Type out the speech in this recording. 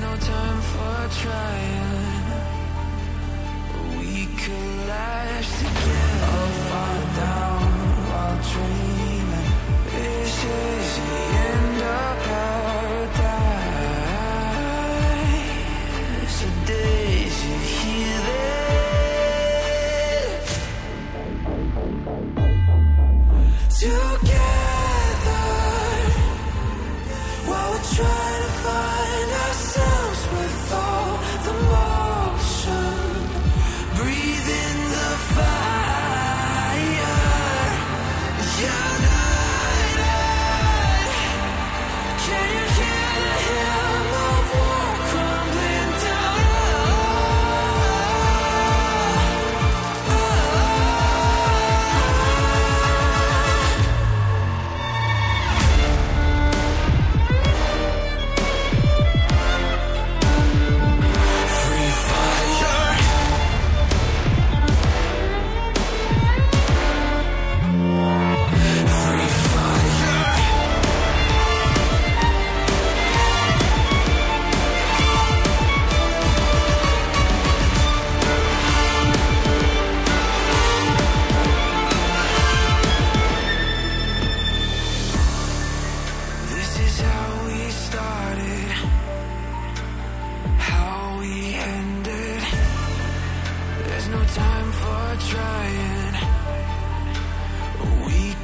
time for trying. no time for trying. We